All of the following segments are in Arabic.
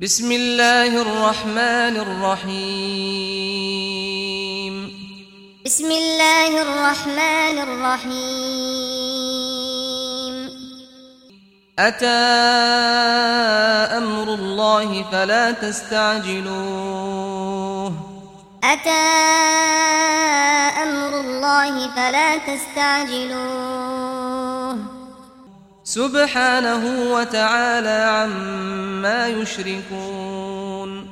بسم الله الرحمن الرحيم بسم الله الرحمن الرحيم اتى أمر الله فلا تستعجلوه اتى أمر الله فلا تستعجلوه سبحانه وتعالى عما يشركون.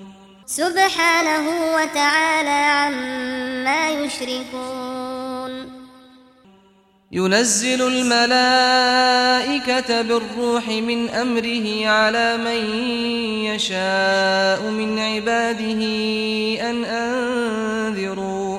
سبحانه وتعالى عما يشركون. ينزل الملائكة بالروح من أمره على من يشاء من عباده أن أنذروا.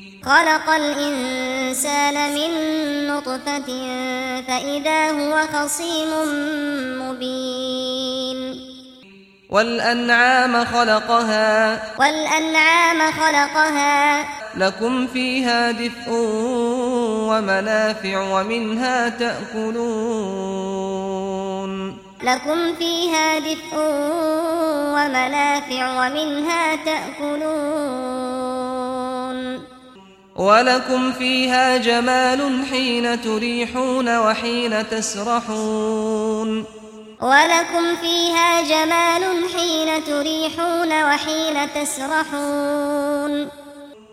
خلق الإنسان من نطفة فإذا هو خصيم مبين. والأنعام خلقها. والأنعام خلقها. لكم فيها دفء ومنافع ومنها تأكلون. لكم فيها دفء ومنافع ومنها تأكلون. ولكم فيها جمال حين تريحون وحين تسرحون. ولكم فيها جمال حين تريحون وحين تسرحون.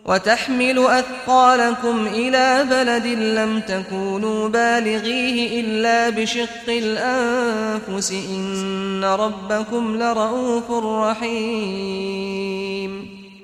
وتحمل أثقالكم إلى بلد لم تكونوا بالغيه إلا بشق الأنفس إن ربكم لرؤوف رحيم.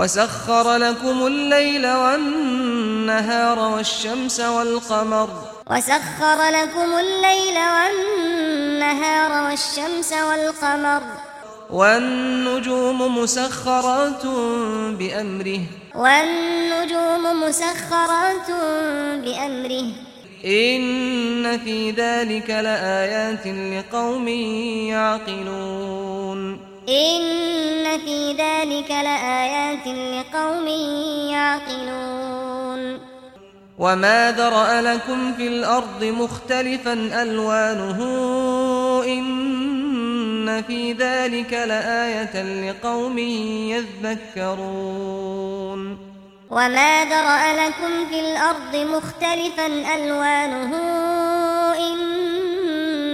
وسخر لكم الليل والنهار والشمس والقمر. وسخر لكم الليل والنهار والشمس والقمر. والنجوم مسخرات بأمره. والنجوم مسخرات بأمره. إن في ذلك لآيات لقوم يعقلون. ان في ذلك لآيات لقوم يعقلون وما ذرأ لكم في الأرض مختلفا الوانه ان في ذلك لآية لقوم يذكرون وما ذرأ لكم في الأرض مختلفا الوانه ان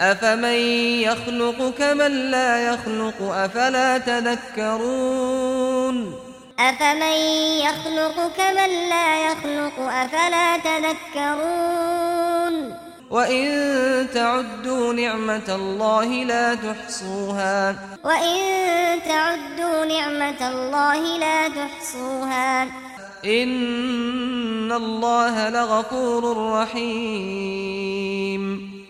أفمن يخلق كمن لا يخلق أفلا تذكرون؟ أفمن يخلق كمن لا يخلق أفلا تذكرون؟ وَإِن تَعُدُّوا نِعْمَةَ اللَّهِ لَا تُحْصُوهَا. وَإِن تَعُدُّوا نِعْمَةَ اللَّهِ لَا تُحْصُوهَا. إِنَّ اللَّهَ لَغَفُورٌ رَّحِيمٌ.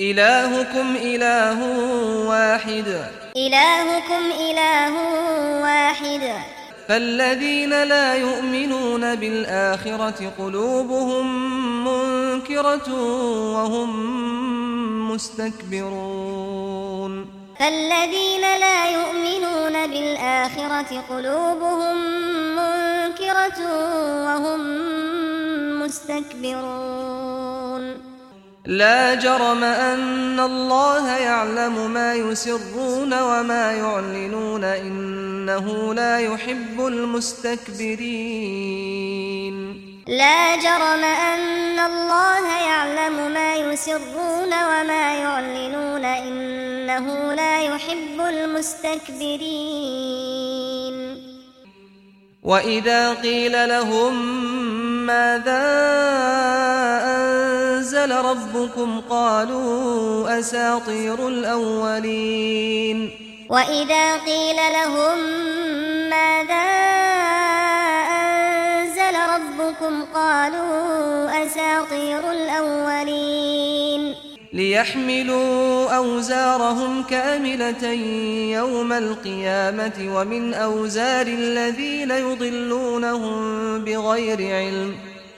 إلهكم إله واحد. إلهكم إله واحد. فالذين لا يؤمنون بالآخرة قلوبهم منكرة وهم مستكبرون. فالذين لا يؤمنون بالآخرة قلوبهم منكرة وهم مستكبرون. لا جرم أن الله يعلم ما يسرون وما يعلنون إنه لا يحب المستكبرين. لا جرم أن الله يعلم ما يسرون وما يعلنون إنه لا يحب المستكبرين. وإذا قيل لهم ماذا أن أنزل ربكم قالوا أساطير الأولين. وإذا قيل لهم ماذا أنزل ربكم قالوا أساطير الأولين. ليحملوا أوزارهم كاملة يوم القيامة ومن أوزار الذين يضلونهم بغير علم.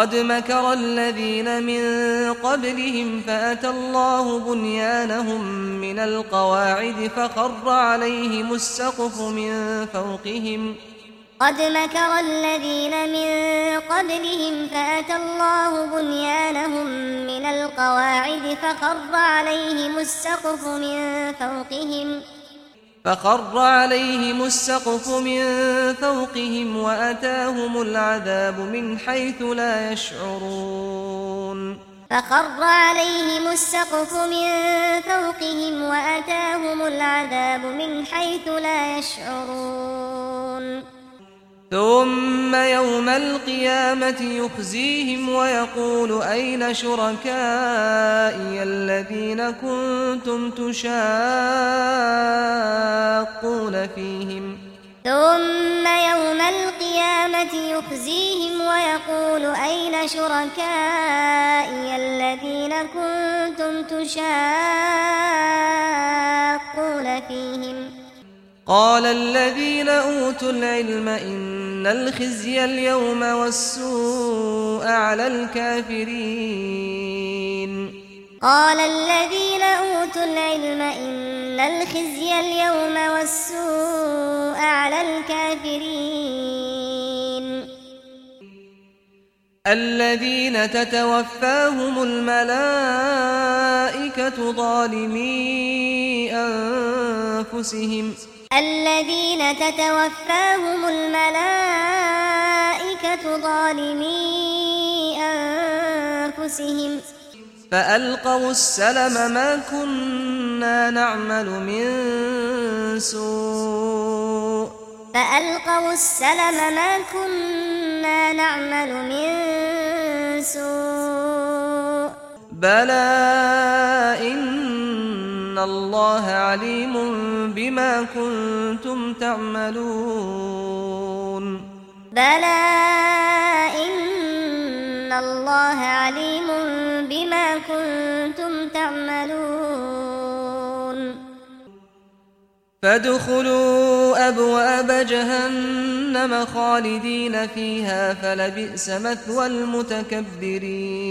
قد مكر الذين من قبلهم فأتى الله بنيانهم من القواعد فخر عليهم السقف من فوقهم. قد مكر الذين من قبلهم فأتى الله بنيانهم من القواعد فخر عليهم السقف من فوقهم. فخر عليهم السقف من فوقهم وأتاهم العذاب من حيث لا يشعرون. فخر عليهم السقف من فوقهم وأتاهم العذاب من حيث لا يشعرون. ثم يوم القيامة يخزيهم ويقول أين شركائي الذين كنتم تشاقون فيهم؟ ثم يوم القيامة يخزيهم ويقول أين شركائي الذين كنتم تشاقون فيهم؟ قال الذين أوتوا العلم إن الخزي اليوم والسوء على الكافرين. قال الذين أوتوا العلم إن الخزي اليوم والسوء على الكافرين. الذين تتوفاهم الملائكة ظالمي أنفسهم. الذين تتوفاهم الملائكة ظالمي أنفسهم. فألقوا السلم ما كنا نعمل من سوء. فألقوا السلم ما كنا نعمل من سوء. بلى إن الله عليم بما كنتم تعملون بلا ان الله عليم بما كنتم تعملون فادخلوا ابواب جهنم خالدين فيها فلبئس مثوى المتكبرين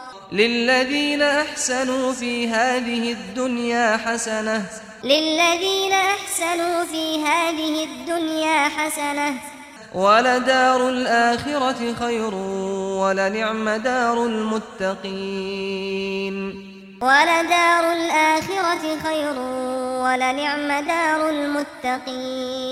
للذين أحسنوا في هذه الدنيا حسنة. للذين أحسنوا في هذه الدنيا حسنة. ولدار الآخرة خير ولنعم دار المتقين. ولدار الآخرة خير ولنعم دار المتقين.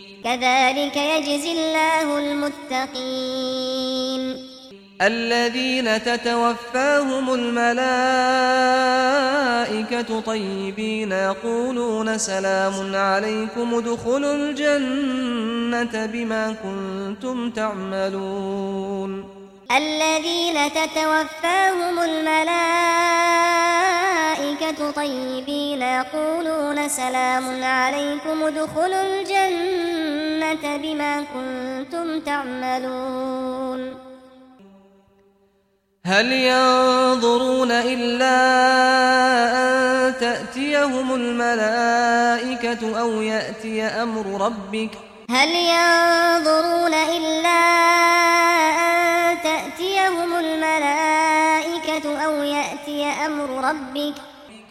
كذلك يجزي الله المتقين. الذين تتوفاهم الملائكة طيبين يقولون سلام عليكم ادخلوا الجنة بما كنتم تعملون. الذين تتوفاهم الملائكة طيبين يقولون سلام عليكم ادخلوا الجنة السَّيِّئَاتَ بِمَا كُنتُمْ تَعْمَلُونَ هَلْ يَنظُرُونَ إِلَّا أَن تَأْتِيَهُمُ الْمَلَائِكَةُ أَوْ يَأْتِيَ أَمْرُ رَبِّكَ هَلْ يَنظُرُونَ إِلَّا أَن تَأْتِيَهُمُ الْمَلَائِكَةُ أَوْ يَأْتِيَ أَمْرُ رَبِّكَ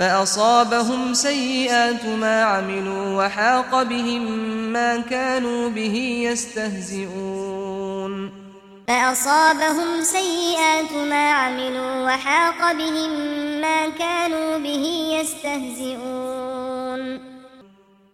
فأصابهم سيئات ما عملوا وحاق بهم ما كانوا به يستهزئون. فأصابهم سيئات ما عملوا وحاق بهم ما كانوا به يستهزئون.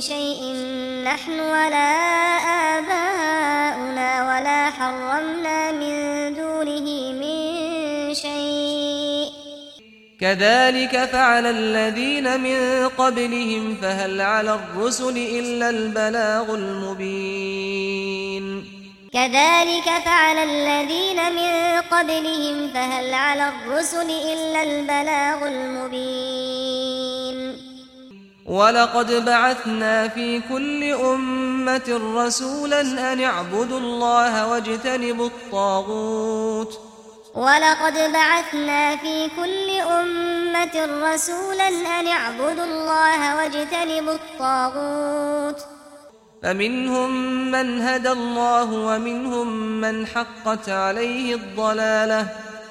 بِشَيْءٍ نحن ولا آباؤنا ولا حرمنا من دونه من شيء. كذلك فعل الذين من قبلهم فهل على الرسل إلا البلاغ المبين. كذلك فعل الذين من قبلهم فهل على الرسل إلا البلاغ المبين. ولقد بعثنا في كل أمة رسولا أن اعبدوا الله واجتنبوا الطاغوت. ولقد بعثنا في كل أمة رسولا أن اعبدوا الله واجتنبوا الطاغوت. فمنهم من هدى الله ومنهم من حقت عليه الضلالة.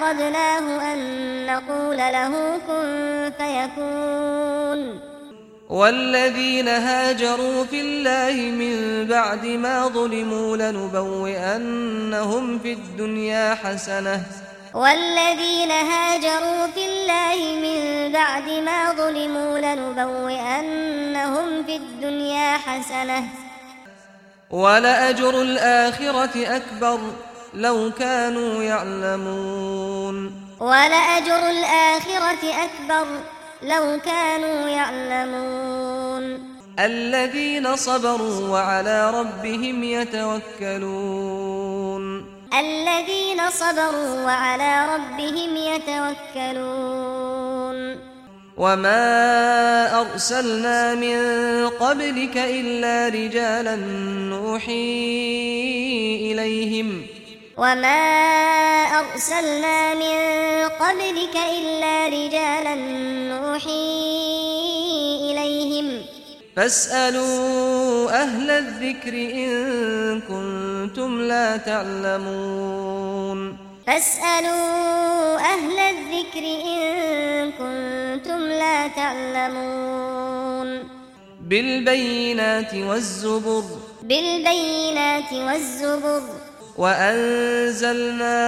فأردناه أن نقول له كن فيكون. والذين هاجروا في الله من بعد ما ظلموا لنبوئنهم في الدنيا حسنة. والذين هاجروا في الله من بعد ما ظلموا لنبوئنهم في الدنيا حسنة. ولأجر الآخرة أكبر. لو كانوا يعلمون. ولأجر الآخرة أكبر. لو كانوا يعلمون. الذين صبروا وعلى ربهم يتوكلون. الذين صبروا وعلى ربهم يتوكلون. وما أرسلنا من قبلك إلا رجالا نوحي إليهم. وما أرسلنا من قبلك إلا رجالا نوحي إليهم فاسألوا أهل الذكر إن كنتم لا تعلمون فاسألوا أهل الذكر إن كنتم لا تعلمون بالبينات والزبر بالبينات والزبر وأنزلنا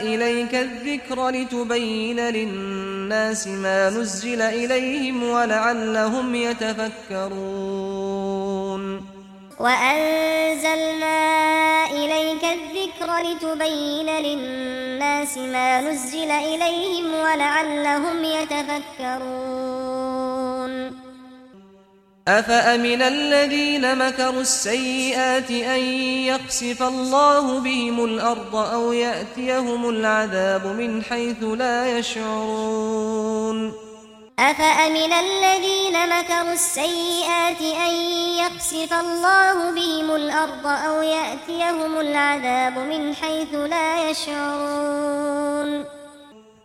إليك الذكر لتبين للناس ما نزل إليهم ولعلهم يتفكرون وأنزلنا إليك الذكر لتبين للناس ما نزل إليهم ولعلهم يتفكرون أفأمن الذين مكروا السيئات أن يقسف الله بهم الأرض أو يأتيهم العذاب من حيث لا يشعرون؟ أفأمن الذين مكروا السيئات أن يقسف الله بهم الأرض أو يأتيهم العذاب من حيث لا يشعرون؟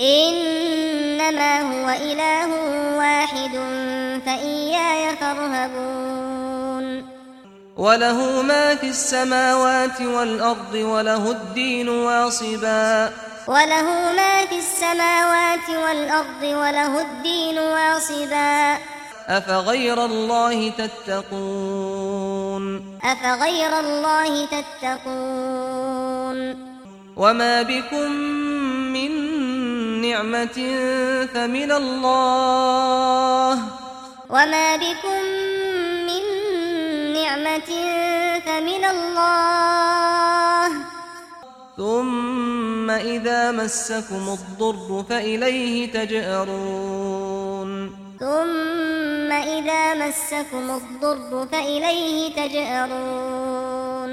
إنما هو إله واحد فإياي فارهبون. وله ما في السماوات والأرض وله الدين واصبا. وله ما في السماوات والأرض وله الدين واصبا. أفغير الله تتقون؟ أفغير الله تتقون. وما بكم من نعمة فمن الله. وما بكم من نعمة فمن الله. ثم إذا مسكم الضر فإليه تجأرون. ثم إذا مسكم الضر فإليه تجأرون.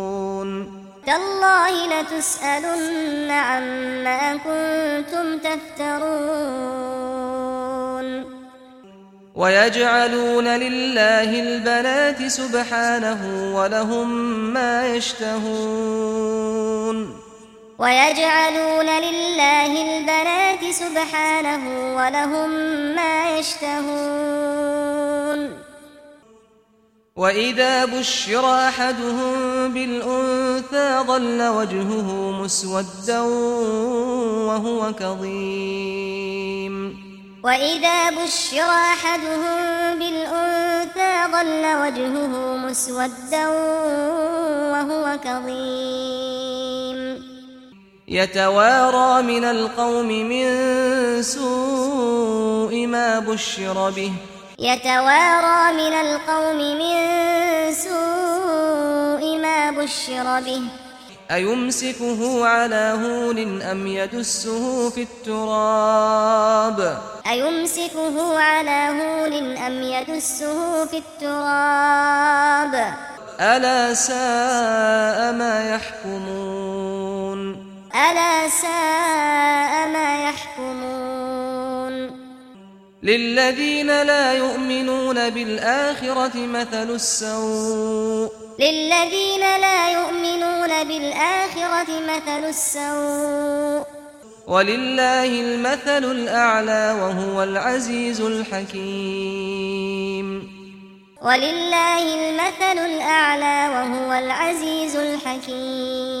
تالله لتسألن عما كنتم تفترون. ويجعلون لله البنات سبحانه ولهم ما يشتهون. ويجعلون لله البنات سبحانه ولهم ما يشتهون. وَإِذَا بُشِّرَ أَحَدُهُم بِالْأُنثَى ظَلَّ وَجْهُهُ مُسْوَدًّا وَهُوَ كَظِيمٌ وَإِذَا بُشِّرَ أَحَدُهُم بِالْأُنثَى ظَلَّ وَجْهُهُ مُسْوَدًّا وَهُوَ كَظِيمٌ يَتَوَارَى مِنَ الْقَوْمِ مِن سُوءِ مَا بُشِّرَ بِهِ يتوارى من القوم من سوء ما بشر به. أيمسكه على هون أم يدسه في التراب؟ أيمسكه على هون أم يدسه في التراب؟ ألا ساء ما يحكمون؟ ألا ساء ما يحكمون؟ للذين لا يؤمنون بالآخرة مثل السوء. للذين لا يؤمنون بالآخرة مثل السوء. ولله المثل الأعلى وهو العزيز الحكيم. ولله المثل الأعلى وهو العزيز الحكيم.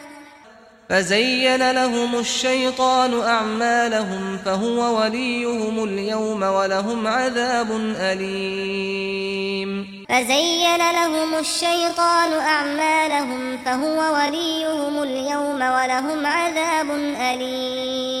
فزين لهم الشيطان أعمالهم فهو وليهم اليوم ولهم عذاب أليم فزين لهم الشيطان أعمالهم فهو وليهم اليوم ولهم عذاب أليم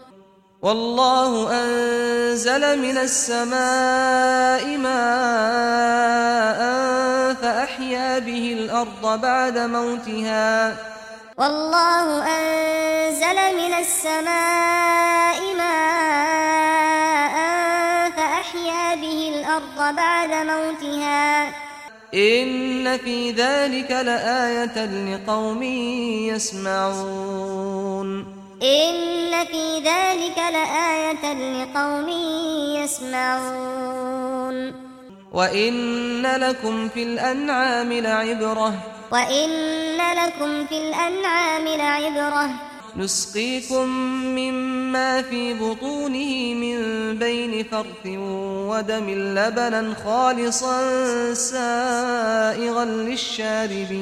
والله أنزل من السماء ماء فأحيا به الأرض بعد موتها. والله أنزل من السماء ماء فأحيا به الأرض بعد موتها. إن في ذلك لآية لقوم يسمعون. ان في ذلك لآية لقوم يسمعون وان لكم في الانعام لعبره وان لكم في الانعام لعبره نسقيكم مما في بطونه من بين فرث ودم لبنا خالصا سائغا للشاربين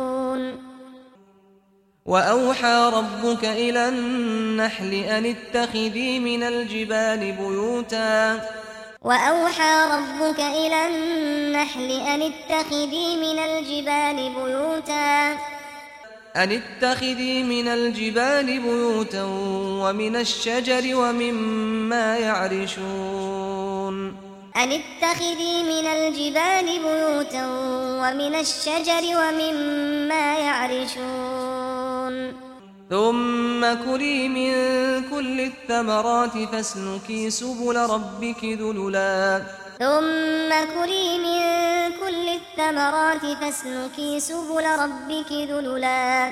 وأوحى ربك إلى النحل أن اتخذي من الجبال بيوتا. وأوحى ربك إلى النحل أن اتخذي من الجبال بيوتا. أن اتخذي من الجبال بيوتا ومن الشجر ومما يعرشون. أن اتخذي من الجبال بيوتا ومن الشجر ومما يعرشون ثم كلي من كل الثمرات فاسلكي سبل ربك ذللا. ثم كلي من كل الثمرات فاسلكي سبل ربك ذللا.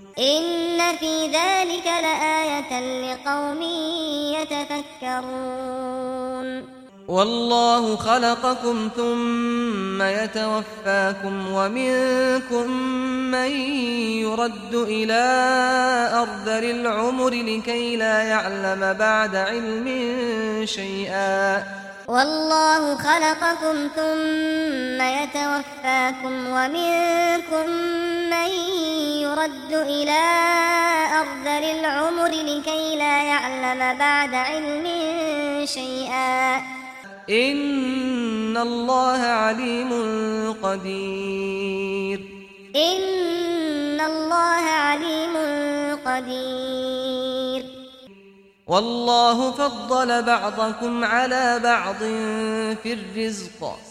إن في ذلك لآية لقوم يتفكرون. والله خلقكم ثم يتوفاكم ومنكم من يرد إلى أرض العمر لكي لا يعلم بعد علم شيئا. والله خلقكم ثم يتوفاكم ومنكم من يرد إلى أرض العمر لكي لا يعلم بعد علم شيئا. إن الله عليم قدير. إن الله عليم قدير. والله فضل بعضكم على بعض في الرزق.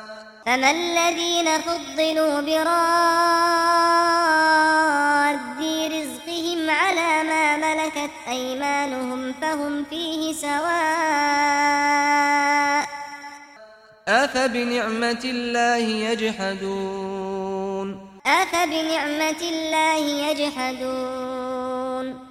فَمَنَ الذين فضلوا براد رزقهم على ما ملكت أيمانهم فهم فيه سواء أفبنعمة الله يجحدون؟ أفبنعمة الله يجحدون؟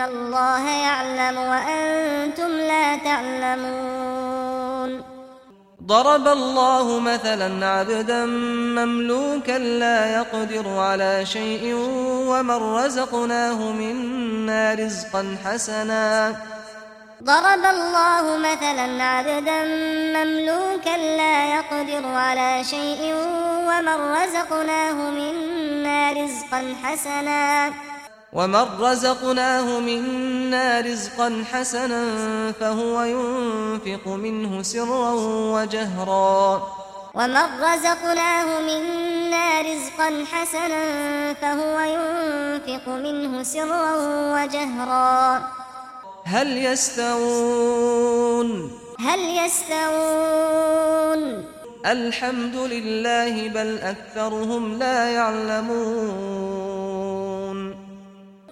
الله يعلم وأنتم لا تعلمون ضرب الله مثلا عبدا مملوكا لا يقدر على شيء ومن رزقناه منا رزقا حسنا. ضرب الله مثلا عبدا مملوكا لا يقدر على شيء ومن رزقناه منا رزقا حسنا. ومن رزقناه منا رزقا حسنا فهو ينفق منه سرا وجهرا ومن رزقناه منا رزقا حسنا فهو ينفق منه سرا وجهرا هل يستوون هل يستوون الحمد لله بل اكثرهم لا يعلمون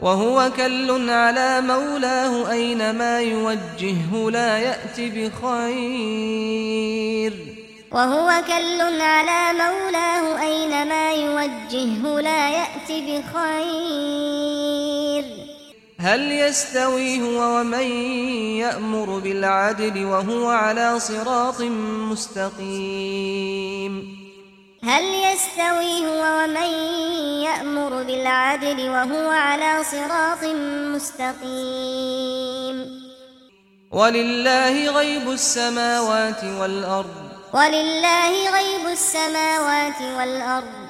وهو كل على مولاه أينما يوجهه لا يأتي بخير. وهو كل على مولاه أينما يوجهه لا يأتي بخير. هل يستوي هو ومن يأمر بالعدل وهو على صراط مستقيم؟ هل يستوي هو ومن يأمر بالعدل وهو على صراط مستقيم؟ ولله غيب السماوات والأرض. ولله غيب السماوات والأرض.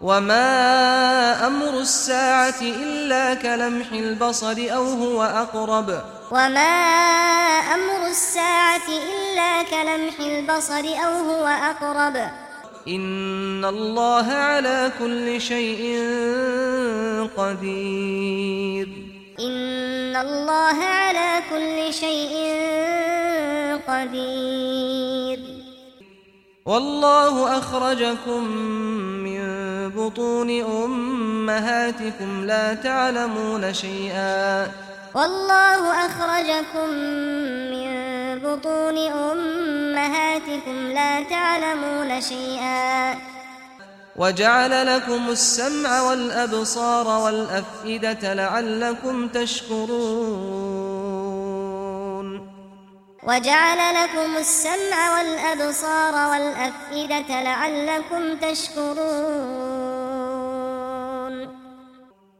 وما أمر الساعة إلا كلمح البصر أو هو أقرب. وما أمر الساعة إلا كلمح البصر أو هو أقرب. ان الله على كل شيء قدير. ان الله على كل شيء قدير. والله اخرجكم من بطون امهاتكم لا تعلمون شيئا. والله اخرجكم من بطون أمهاتكم لا تعلمون شيئا. وجعل لكم السمع والأبصار والأفئدة لعلكم تشكرون. وجعل لكم السمع والأبصار والأفئدة لعلكم تشكرون.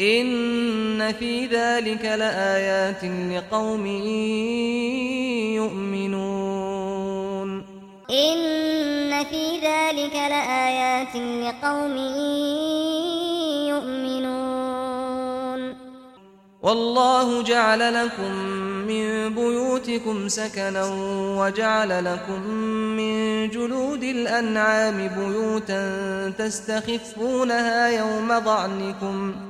ان في ذلك لآيات لقوم يؤمنون ان في ذلك لآيات لقوم يؤمنون والله جعل لكم من بيوتكم سكنا وجعل لكم من جلود الانعام بيوتا تستخفونها يوم ظعنكم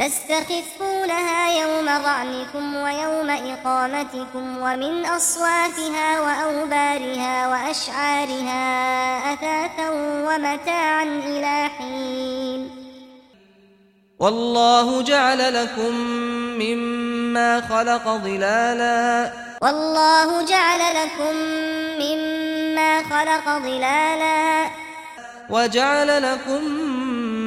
تستخفونها يوم ظعنكم ويوم إقامتكم ومن أصواتها وأوبارها وأشعارها أثاثا ومتاعا إلى حين. والله جعل لكم مما خلق ظلالا. والله جعل لكم مما خلق ظلالا. وجعل لكم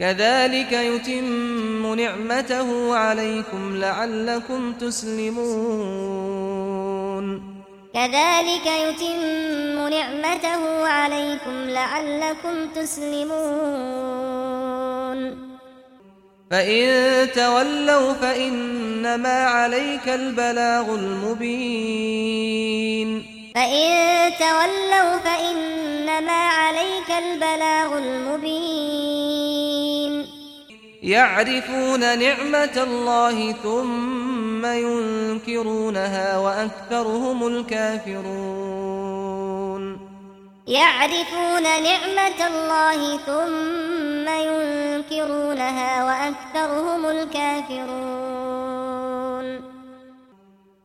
كذلك يتم نعمته عليكم لعلكم تسلمون. كذلك يتم نعمته عليكم لعلكم تسلمون. فإن تولوا فإنما عليك البلاغ المبين. فإن تولوا فإنما عليك البلاغ المبين. يعرفون نعمة الله ثم ينكرونها وأكثرهم الكافرون. يعرفون نعمة الله ثم ينكرونها وأكثرهم الكافرون.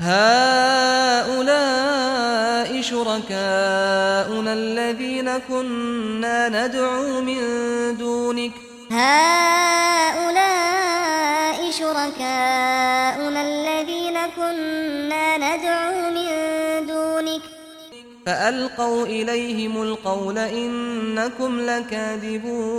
هؤلاء شركاؤنا الذين كنا ندعو من دونك. هؤلاء شركاؤنا الذين كنا ندعو من دونك. فألقوا إليهم القول إنكم لكاذبون.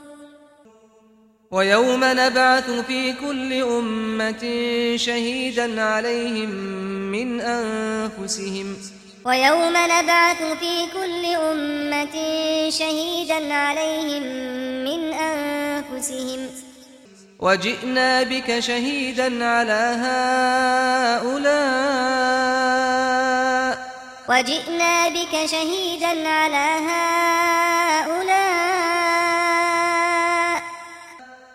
ويوم نبعث في كل أمة شهيدا عليهم من أنفسهم. ويوم نبعث في كل أمة شهيدا عليهم من أنفسهم. وجئنا بك شهيدا على هؤلاء. وجئنا بك شهيدا على هؤلاء.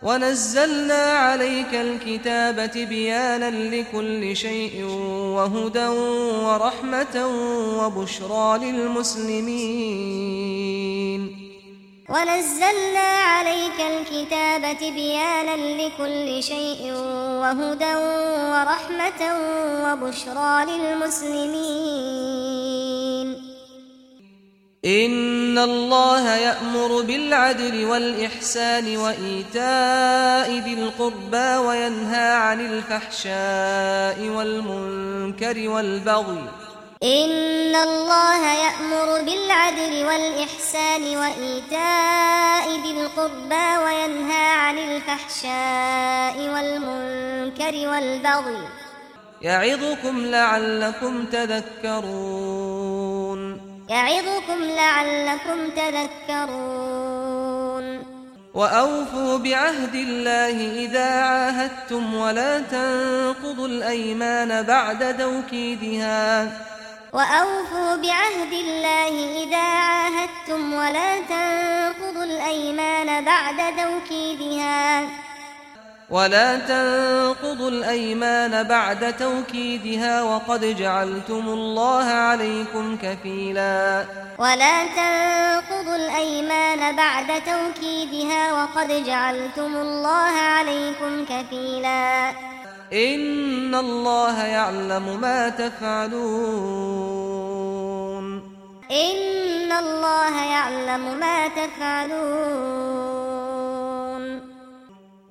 ونزلنا عليك الكتاب بيانا لكل شيء وهدى ورحمة وبشرى للمسلمين ونزلنا عليك الكتاب بيانا لكل شيء وهدى ورحمة وبشرى للمسلمين ان الله يأمر بالعدل والإحسان وإيتاء ذي القربى وينهى عن الفحشاء والمنكر والبغي ان الله يأمر بالعدل والإحسان وإيتاء ذي القربى وينهى عن الفحشاء والمنكر والبغي يعظكم لعلكم تذكرون يعظكم لعلكم تذكرون. وأوفوا بعهد الله إذا عاهدتم ولا تنقضوا الأيمان بعد توكيدها. وأوفوا بعهد الله إذا عاهدتم ولا تنقضوا الأيمان بعد توكيدها. ولا تنقضوا الأيمان بعد توكيدها وقد جعلتم الله عليكم كفيلا. ولا تنقضوا الأيمان بعد توكيدها وقد جعلتم الله عليكم كفيلا. إن الله يعلم ما تفعلون. إن الله يعلم ما تفعلون.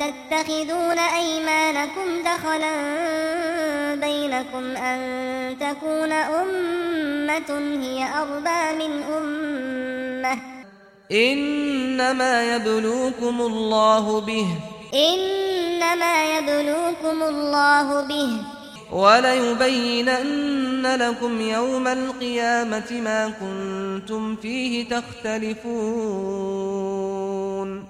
تتخذون أيمانكم دخلا بينكم أن تكون أمة هي أربى من أمة. إنما يبلوكم الله به. إنما يبلوكم الله به. وَلَيُبَيِّنَنَّ لَكُمْ يَوْمَ الْقِيَامَةِ مَا كُنْتُمْ فِيهِ تَخْتَلِفُونَ.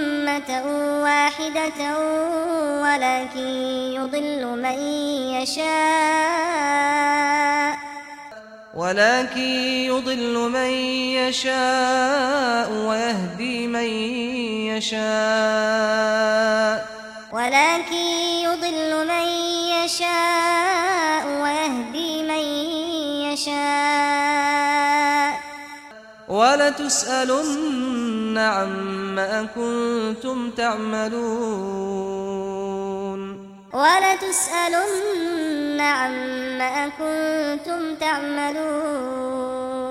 كلمة واحدة ولكن يضل من يشاء. ولكن يضل من يشاء ويهدي من يشاء. ولكن يضل من يشاء ويهدي من يشاء. ولتسألن عما كنتم تعملون. ولتسألن عما كنتم تعملون.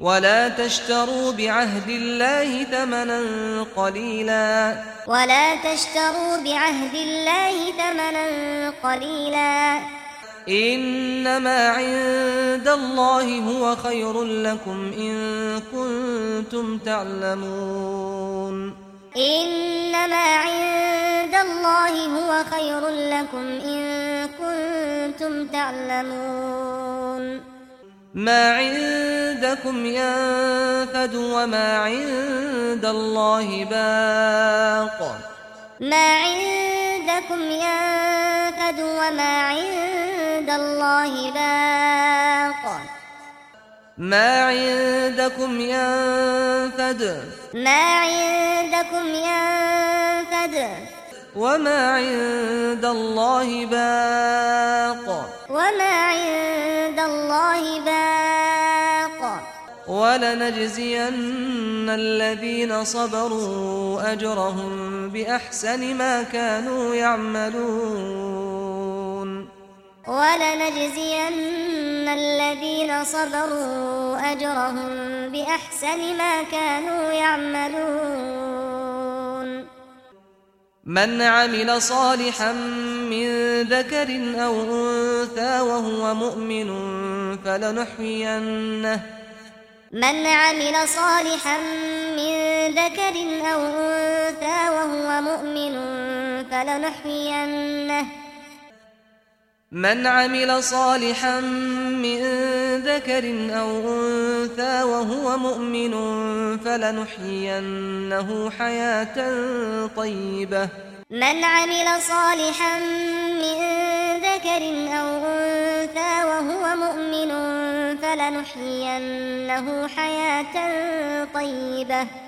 ولا تشتروا بعهد الله ثمنا قليلا. ولا تشتروا بعهد الله ثمنا قليلا. إنما عند الله هو خير لكم إن كنتم تعلمون. إنما عند الله هو خير لكم إن كنتم تعلمون. ما عندكم ينفد وما عند الله باق. ما عندكم ينفد وما عند الله باق. ما عندكم ينفد. ما عندكم ينفد. وما عند الله باق. وما عند الله باق ولنجزين الذين صبروا أجرهم بأحسن ما كانوا يعملون ولنجزين الذين صبروا أجرهم بأحسن ما كانوا يعملون من عمل صالحا من ذكر أو أنثى وهو مؤمن فلنحيينه. من عمل صالحا من ذكر أو أنثى وهو مؤمن فلنحيينه. من عمل صالحا من ذكر أو أنثى وهو مؤمن فلنحيينه حياة طيبة. من عمل صالحا من ذكر أو أنثى وهو مؤمن فلنحيينه حياة طيبة.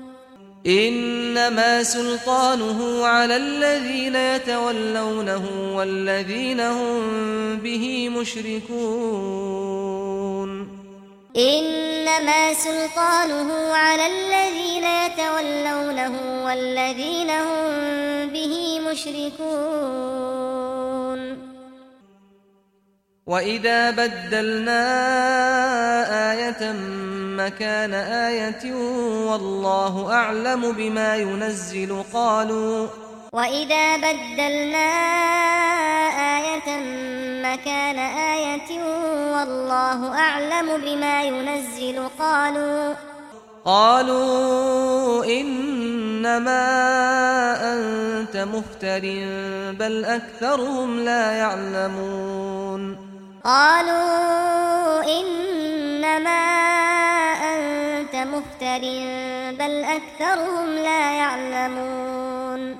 إنما سلطانه على الذين يتولونه والذين هم به مشركون. إنما سلطانه على الذين يتولونه والذين هم به مشركون. وإذا بدلنا آية مكان آية والله أعلم بما ينزل قالوا وَإِذَا بَدَّلْنَا آيَةً مَّكَانَ آيَةٍ وَاللَّهُ أَعْلَمُ بِمَا يُنَزِّلُ قَالُوا قالوا إنما أنت مفتر بل أكثرهم لا يعلمون قالوا إنما إنما أنت مفتر بل أكثرهم لا يعلمون.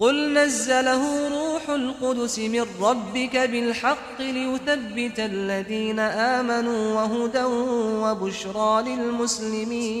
قل نزله روح القدس من ربك بالحق ليثبت الذين آمنوا وهدى وبشرى للمسلمين.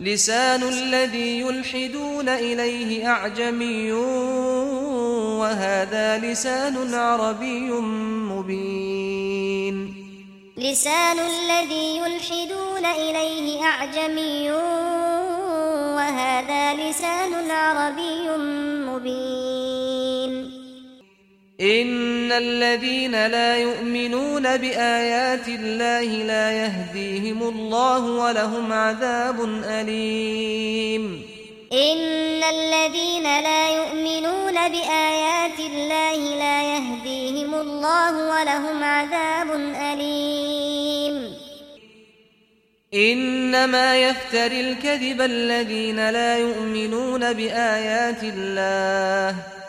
لسان الذي يلحدون إليه أعجمي وهذا لسان عربي مبين. لسان الذي يلحدون إليه أعجمي وهذا لسان عربي مبين ان الذين لا يؤمنون بايات الله لا يهديهم الله ولهم عذاب اليم. ان الذين لا يؤمنون بايات الله لا يهديهم الله ولهم عذاب اليم. انما يفتري الكذب الذين لا يؤمنون بايات الله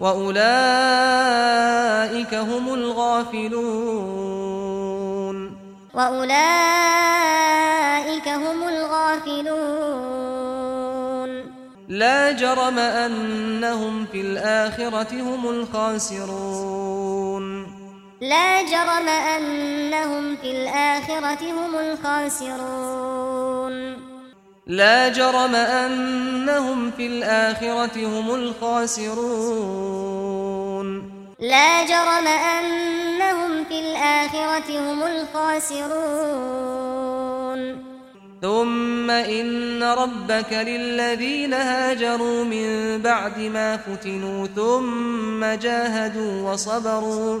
وأولئك هم الغافلون وأولئك هم الغافلون لا جرم أنهم في الآخرة هم الخاسرون لا جرم أنهم في الآخرة هم الخاسرون لا جرم أنهم في الآخرة هم الخاسرون. لا جرم أنهم في الآخرة هم الخاسرون. ثم إن ربك للذين هاجروا من بعد ما فتنوا ثم جاهدوا وصبروا.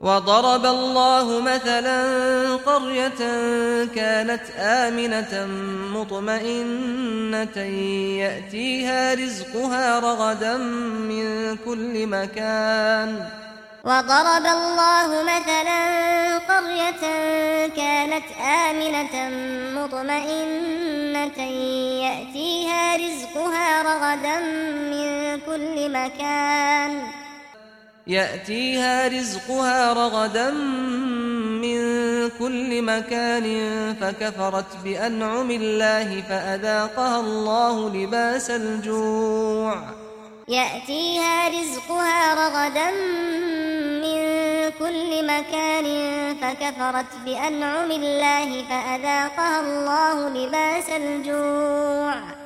وضرب الله مثلا قرية كانت آمنة مطمئنة يأتيها رزقها رغدا من كل مكان. وضرب الله مثلا قرية كانت آمنة مطمئنة يأتيها رزقها رغدا من كل مكان. يأتيها رزقها رغدا من كل مكان فكفرت بأنعم الله فأذاقها الله لباس الجوع. يأتيها رزقها رغدا من كل مكان فكفرت بأنعم الله فأذاقها الله لباس الجوع.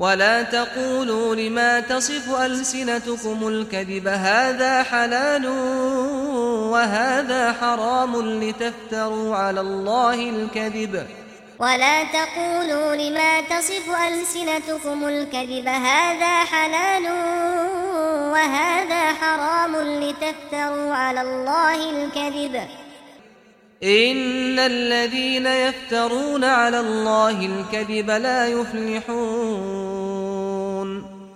ولا تقولوا لما تصف ألسنتكم الكذب هذا حلال وهذا حرام لتفتروا على الله الكذب. ولا تقولوا لما تصف ألسنتكم الكذب هذا حلال وهذا حرام لتفتروا على الله الكذب. إن الذين يفترون على الله الكذب لا يفلحون.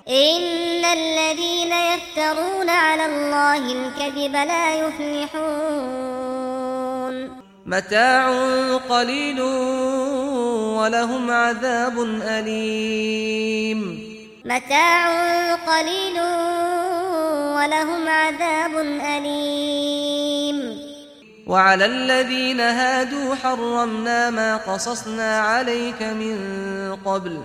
ان الذين يفترون على الله الكذب لا يفلحون متاع قليل ولهم عذاب اليم متاع قليل ولهم عذاب اليم وعلى الذين هادوا حرمنا ما قصصنا عليك من قبل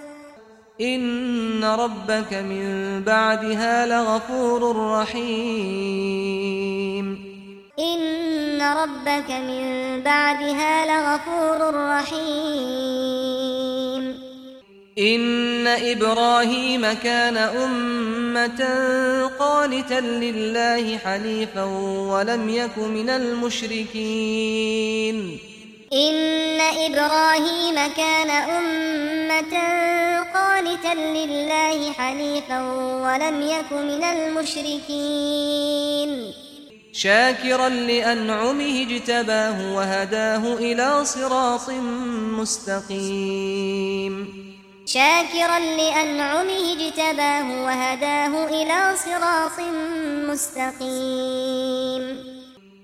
ان ربك من بعدها لغفور رحيم ان ربك من بعدها لغفور رحيم ان إبراهيم كان امه قانتا لله حنيفا ولم يكن من المشركين إن إبراهيم كان أمة قانتا لله حنيفا ولم يك من المشركين. شاكرا لأنعمه اجتباه وهداه إلى صراط مستقيم. شاكرا لأنعمه اجتباه وهداه إلى صراط مستقيم.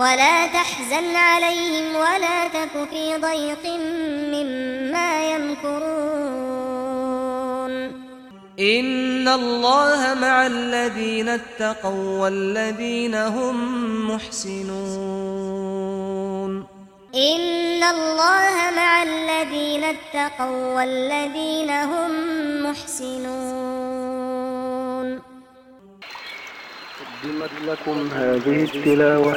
ولا تحزن عليهم ولا تك في ضيق مما يمكرون. إن الله مع الذين اتقوا والذين هم محسنون. إن الله مع الذين اتقوا والذين هم محسنون. قدمت لكم هذه التلاوة.